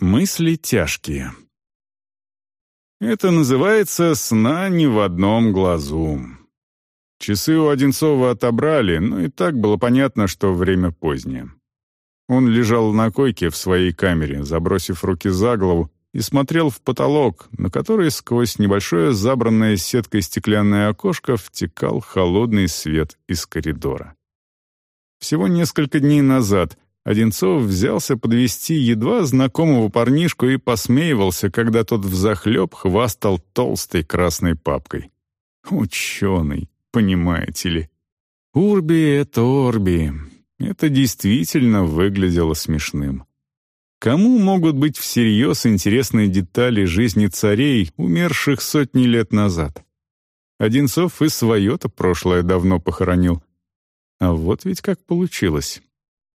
Мысли тяжкие. Это называется «сна не в одном глазу». Часы у Одинцова отобрали, но и так было понятно, что время позднее. Он лежал на койке в своей камере, забросив руки за голову, и смотрел в потолок, на который сквозь небольшое забранное сеткой стеклянное окошко втекал холодный свет из коридора. Всего несколько дней назад Одинцов взялся подвести едва знакомого парнишку и посмеивался, когда тот взахлеб хвастал толстой красной папкой. Ученый, понимаете ли. Урби — это Орби. Это действительно выглядело смешным. Кому могут быть всерьез интересные детали жизни царей, умерших сотни лет назад? Одинцов и свое-то прошлое давно похоронил. А вот ведь как получилось.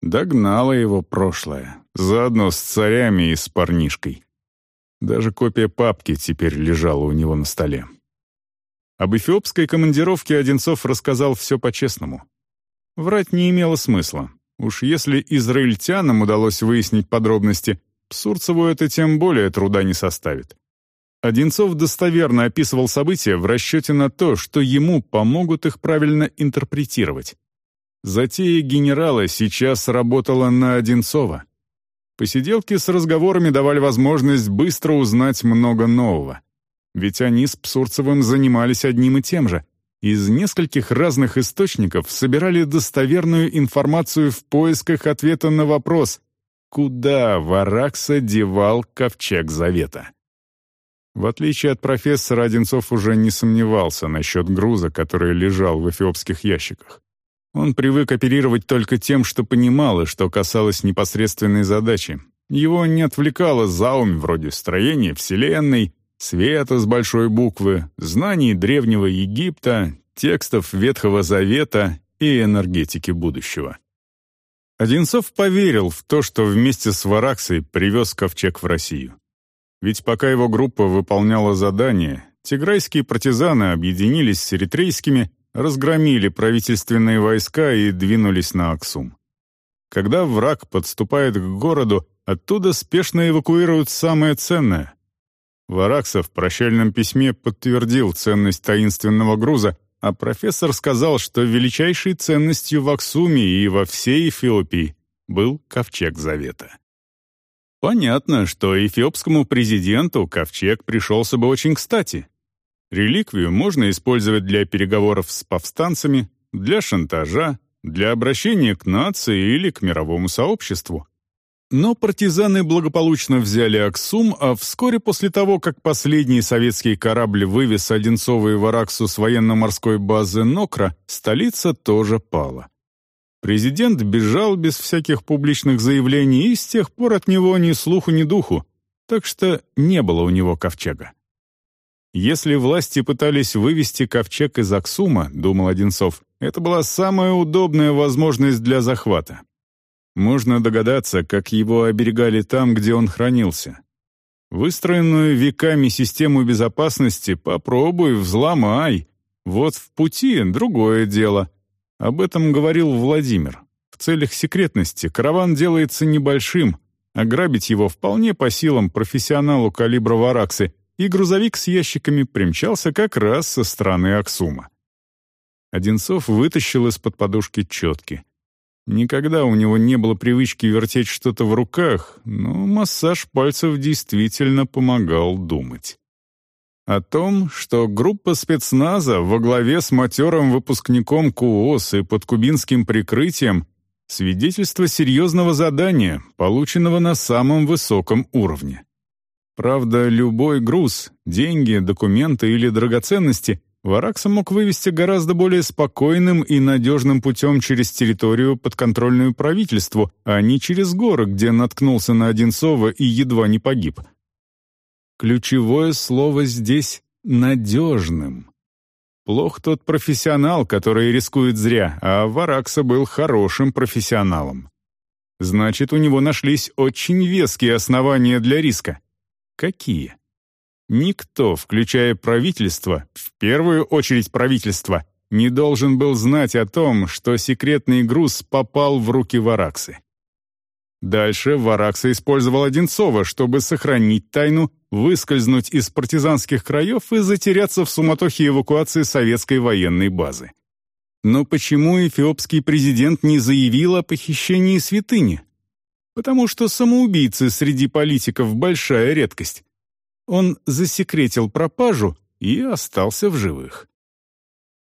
Догнало его прошлое, заодно с царями и с парнишкой. Даже копия папки теперь лежала у него на столе. Об эфиопской командировке Одинцов рассказал все по-честному. Врать не имело смысла. Уж если израильтянам удалось выяснить подробности, Сурцеву это тем более труда не составит. Одинцов достоверно описывал события в расчете на то, что ему помогут их правильно интерпретировать. Затея генерала сейчас работала на Одинцова. Посиделки с разговорами давали возможность быстро узнать много нового. Ведь они с Псурцевым занимались одним и тем же. Из нескольких разных источников собирали достоверную информацию в поисках ответа на вопрос, куда Варакса девал ковчег Завета. В отличие от профессора, Одинцов уже не сомневался насчет груза, который лежал в эфиопских ящиках. Он привык оперировать только тем, что понимал и что касалось непосредственной задачи. Его не отвлекало заумь вроде строения Вселенной, света с большой буквы, знаний древнего Египта, текстов Ветхого Завета и энергетики будущего. Одинцов поверил в то, что вместе с Вараксой привез ковчег в Россию. Ведь пока его группа выполняла задание, тиграйские партизаны объединились с эритрейскими разгромили правительственные войска и двинулись на Аксум. Когда враг подступает к городу, оттуда спешно эвакуируют самое ценное. Варакса в прощальном письме подтвердил ценность таинственного груза, а профессор сказал, что величайшей ценностью в Аксуме и во всей Эфиопии был Ковчег Завета. Понятно, что эфиопскому президенту ковчег пришелся бы очень кстати. Реликвию можно использовать для переговоров с повстанцами, для шантажа, для обращения к нации или к мировому сообществу. Но партизаны благополучно взяли Аксум, а вскоре после того, как последний советский корабль вывез Одинцова и Вараксу с военно-морской базы Нокра, столица тоже пала. Президент бежал без всяких публичных заявлений, и с тех пор от него ни слуху, ни духу, так что не было у него ковчега. Если власти пытались вывести ковчег из Аксума, думал Одинцов, это была самая удобная возможность для захвата. Можно догадаться, как его оберегали там, где он хранился. Выстроенную веками систему безопасности попробуй, взломай. Вот в пути другое дело. Об этом говорил Владимир. В целях секретности караван делается небольшим, ограбить его вполне по силам профессионалу калибра Вараксы — и грузовик с ящиками примчался как раз со стороны Аксума. Одинцов вытащил из-под подушки четки. Никогда у него не было привычки вертеть что-то в руках, но массаж пальцев действительно помогал думать. О том, что группа спецназа во главе с матерым выпускником КУОС и под кубинским прикрытием свидетельство серьезного задания, полученного на самом высоком уровне. Правда, любой груз, деньги, документы или драгоценности Варакса мог вывести гораздо более спокойным и надежным путем через территорию, подконтрольную правительству, а не через горы, где наткнулся на Одинцова и едва не погиб. Ключевое слово здесь «надежным». Плох тот профессионал, который рискует зря, а Варакса был хорошим профессионалом. Значит, у него нашлись очень веские основания для риска. Какие? Никто, включая правительство, в первую очередь правительство, не должен был знать о том, что секретный груз попал в руки Вараксы. Дальше Варакса использовал Одинцова, чтобы сохранить тайну, выскользнуть из партизанских краев и затеряться в суматохе эвакуации советской военной базы. Но почему эфиопский президент не заявил о похищении святыни? Потому что самоубийцы среди политиков большая редкость. Он засекретил пропажу и остался в живых.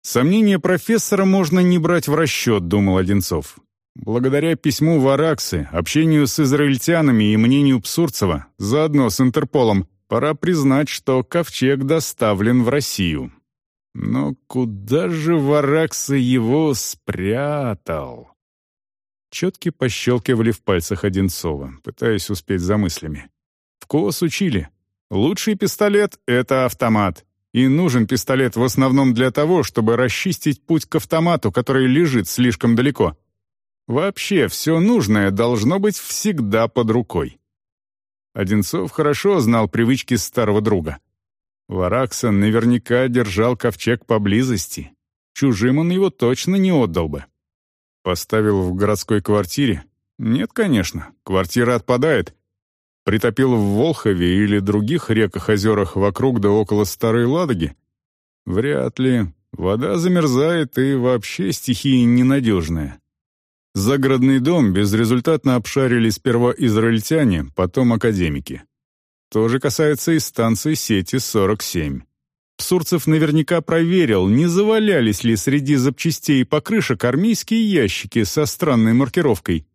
Сомнения профессора можно не брать в расчет, думал Одинцов. Благодаря письму Вараксы, общению с израильтянами и мнению Псурцева, заодно с Интерполом, пора признать, что ковчег доставлен в Россию. Но куда же Варакса его спрятал? Четки пощелкивали в пальцах Одинцова, пытаясь успеть за мыслями. В КОС учили. Лучший пистолет — это автомат. И нужен пистолет в основном для того, чтобы расчистить путь к автомату, который лежит слишком далеко. Вообще, все нужное должно быть всегда под рукой. Одинцов хорошо знал привычки старого друга. Вараксон наверняка держал ковчег поблизости. Чужим он его точно не отдал бы. Поставил в городской квартире? Нет, конечно, квартира отпадает. Притопил в Волхове или других реках-озерах вокруг да около Старой Ладоги? Вряд ли. Вода замерзает и вообще стихия ненадежная. Загородный дом безрезультатно обшарили сперва израильтяне, потом академики. То же касается и станции сети 47. Псурцев наверняка проверил, не завалялись ли среди запчастей покрышек армейские ящики со странной маркировкой.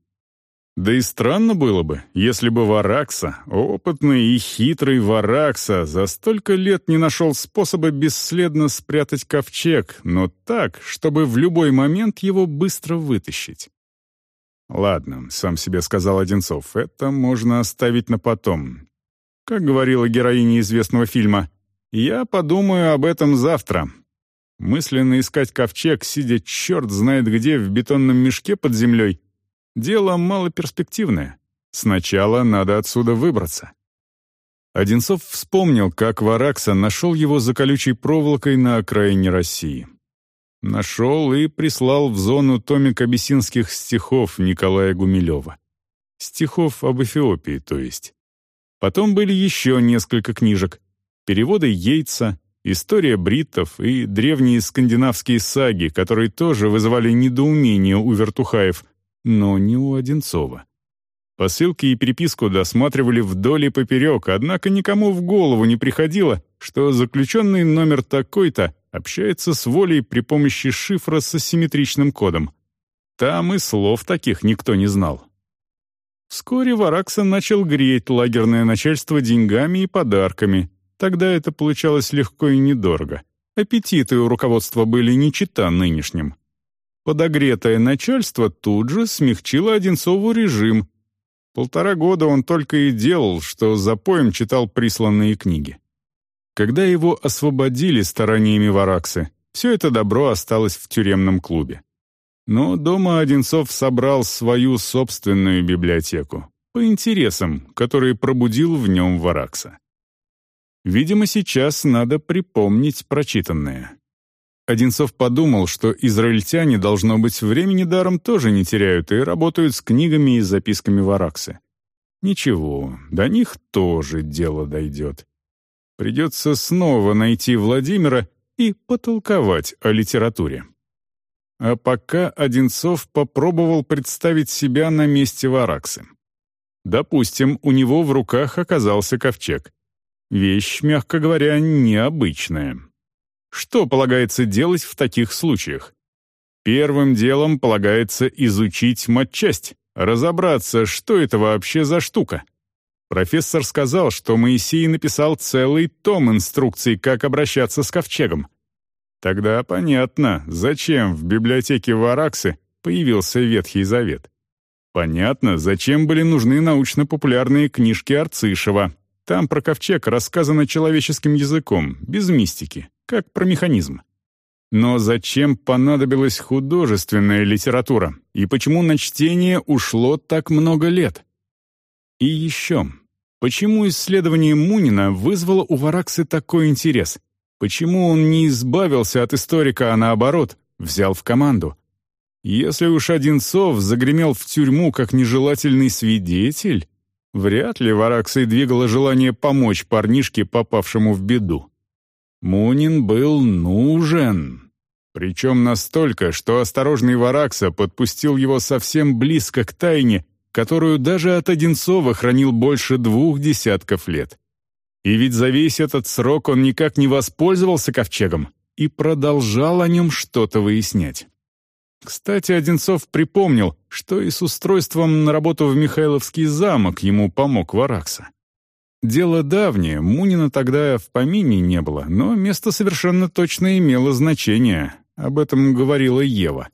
Да и странно было бы, если бы Варакса, опытный и хитрый Варакса, за столько лет не нашел способа бесследно спрятать ковчег, но так, чтобы в любой момент его быстро вытащить. «Ладно», — сам себе сказал Одинцов, — «это можно оставить на потом. Как говорила героиня известного фильма, «Я подумаю об этом завтра». Мысленно искать ковчег, сидя черт знает где в бетонном мешке под землей, дело малоперспективное. Сначала надо отсюда выбраться. Одинцов вспомнил, как Варакса нашел его за колючей проволокой на окраине России. Нашел и прислал в зону томик абиссинских стихов Николая Гумилева. Стихов об Эфиопии, то есть. Потом были еще несколько книжек. Переводы Йейтса, история бриттов и древние скандинавские саги, которые тоже вызывали недоумение у вертухаев, но не у Одинцова. Посылки и переписку досматривали вдоль и поперек, однако никому в голову не приходило, что заключенный номер такой-то общается с волей при помощи шифра с асимметричным кодом. Там и слов таких никто не знал. Вскоре Вараксон начал греть лагерное начальство деньгами и подарками. Тогда это получалось легко и недорого. Аппетиты у руководства были не чета нынешним. Подогретое начальство тут же смягчило Одинцову режим. Полтора года он только и делал, что за поем читал присланные книги. Когда его освободили стараниями Вараксы, все это добро осталось в тюремном клубе. Но дома Одинцов собрал свою собственную библиотеку по интересам, которые пробудил в нем Варакса. Видимо, сейчас надо припомнить прочитанное. Одинцов подумал, что израильтяне, должно быть, времени даром тоже не теряют и работают с книгами и записками Вараксы. Ничего, до них тоже дело дойдет. Придется снова найти Владимира и потолковать о литературе. А пока Одинцов попробовал представить себя на месте Вараксы. Допустим, у него в руках оказался ковчег. Вещь, мягко говоря, необычная. Что полагается делать в таких случаях? Первым делом полагается изучить матчасть, разобраться, что это вообще за штука — Профессор сказал, что Моисей написал целый том инструкций, как обращаться с ковчегом. Тогда понятно, зачем в библиотеке Вараксы появился Ветхий Завет. Понятно, зачем были нужны научно-популярные книжки Арцишева. Там про ковчег рассказано человеческим языком, без мистики, как про механизм. Но зачем понадобилась художественная литература? И почему на чтение ушло так много лет? И еще, почему исследование Мунина вызвало у Вараксы такой интерес? Почему он не избавился от историка, а наоборот, взял в команду? Если уж Одинцов загремел в тюрьму как нежелательный свидетель, вряд ли Вараксой двигало желание помочь парнишке, попавшему в беду. Мунин был нужен. Причем настолько, что осторожный Варакса подпустил его совсем близко к тайне, которую даже от Одинцова хранил больше двух десятков лет. И ведь за весь этот срок он никак не воспользовался ковчегом и продолжал о нем что-то выяснять. Кстати, Одинцов припомнил, что и с устройством на работу в Михайловский замок ему помог Варакса. Дело давнее, Мунина тогда в помине не было, но место совершенно точно имело значение, об этом говорила Ева.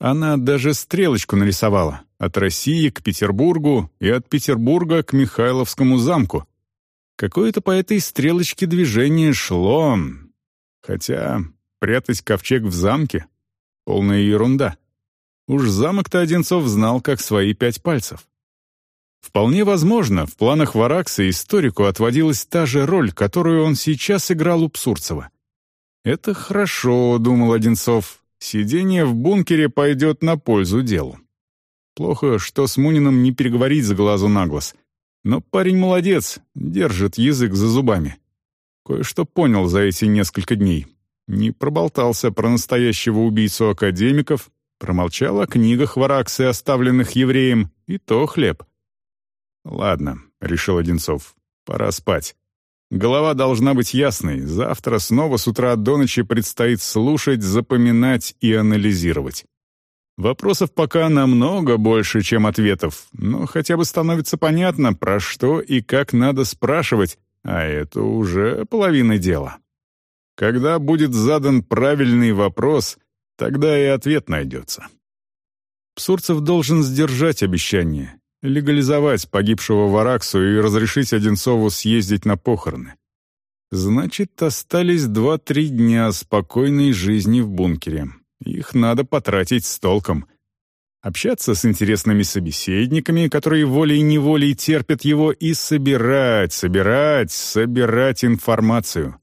Она даже стрелочку нарисовала от России к Петербургу и от Петербурга к Михайловскому замку. Какое-то по этой стрелочке движение шло, хотя прятать ковчег в замке Полная ерунда. Уж замок-то Одинцов знал, как свои пять пальцев. Вполне возможно, в планах Варакса историку отводилась та же роль, которую он сейчас играл у Псурцева. «Это хорошо», — думал Одинцов. «Сидение в бункере пойдет на пользу делу». Плохо, что с Муниным не переговорить с глазу на глаз. Но парень молодец, держит язык за зубами. Кое-что понял за эти несколько дней. Не проболтался про настоящего убийцу академиков, промолчал о книгах Вараксы, оставленных евреем, и то хлеб. «Ладно», — решил Одинцов, — «пора спать. Голова должна быть ясной, завтра снова с утра до ночи предстоит слушать, запоминать и анализировать. Вопросов пока намного больше, чем ответов, но хотя бы становится понятно, про что и как надо спрашивать, а это уже половина дела. Когда будет задан правильный вопрос, тогда и ответ найдется. Псурцев должен сдержать обещание, легализовать погибшего Вараксу и разрешить Одинцову съездить на похороны. Значит, остались два-три дня спокойной жизни в бункере. Их надо потратить с толком. Общаться с интересными собеседниками, которые волей-неволей терпят его, и собирать, собирать, собирать информацию.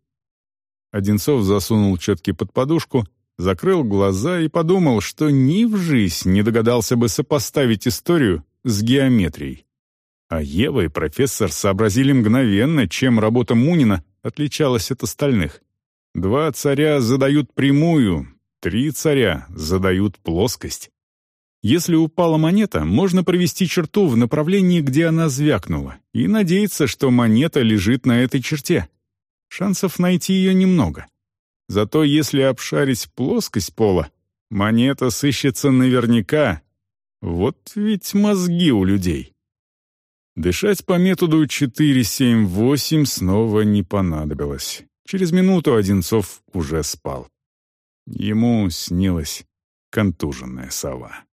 Одинцов засунул четки под подушку, закрыл глаза и подумал, что ни в жизнь не догадался бы сопоставить историю с геометрией. А Ева и профессор сообразили мгновенно, чем работа Мунина отличалась от остальных. Два царя задают прямую, три царя задают плоскость. Если упала монета, можно провести черту в направлении, где она звякнула, и надеяться, что монета лежит на этой черте — Шансов найти ее немного. Зато если обшарить плоскость пола, монета сыщется наверняка. Вот ведь мозги у людей. Дышать по методу 4-7-8 снова не понадобилось. Через минуту Одинцов уже спал. Ему снилась контуженная сова.